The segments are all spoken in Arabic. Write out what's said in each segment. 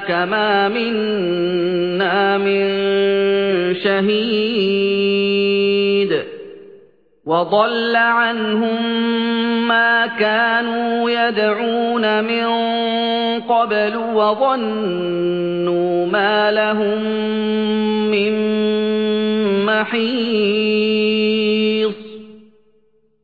آذَنَّاكَ مَا مِنَّا مِن شَهِيدٍ وَضَلَّ عَنْهُم مَّا كَانُوا يَدْعُونَ مِن قَبْلُ وَظَنُّوا مَا لَهُم مِّن مَّحِيصٍ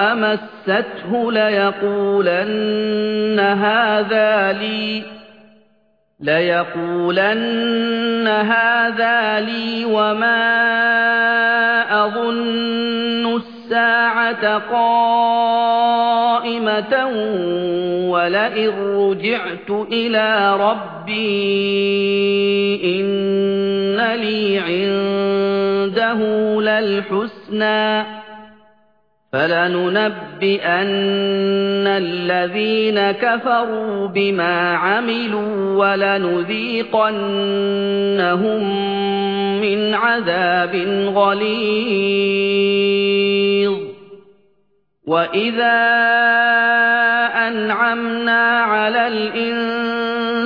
مَسَّتْهُ لَيَقُولَنَّ هَٰذَا لِي لَيَقُولَنَّ هَٰذَا لِي وَمَا أَظُنُّ السَّاعَةَ قَائِمَةً وَلَئِن رُّجِعْتُ إِلَىٰ رَبِّي إِنَّ لِي عِندَهُ لَلْحُسْنَىٰ فَلَنُنَبِّئَنَّ الَّذِينَ كَفَرُوا بِمَا عَمِلُوا وَلَنُذِيقَنَّهُم مِّنْ عَذَابٍ غَلِيظٍ وَإِذَا أَنْعَمْنَا عَلَى الْإِنسَانِ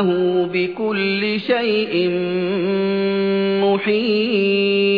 إنه بكل شيء محيط.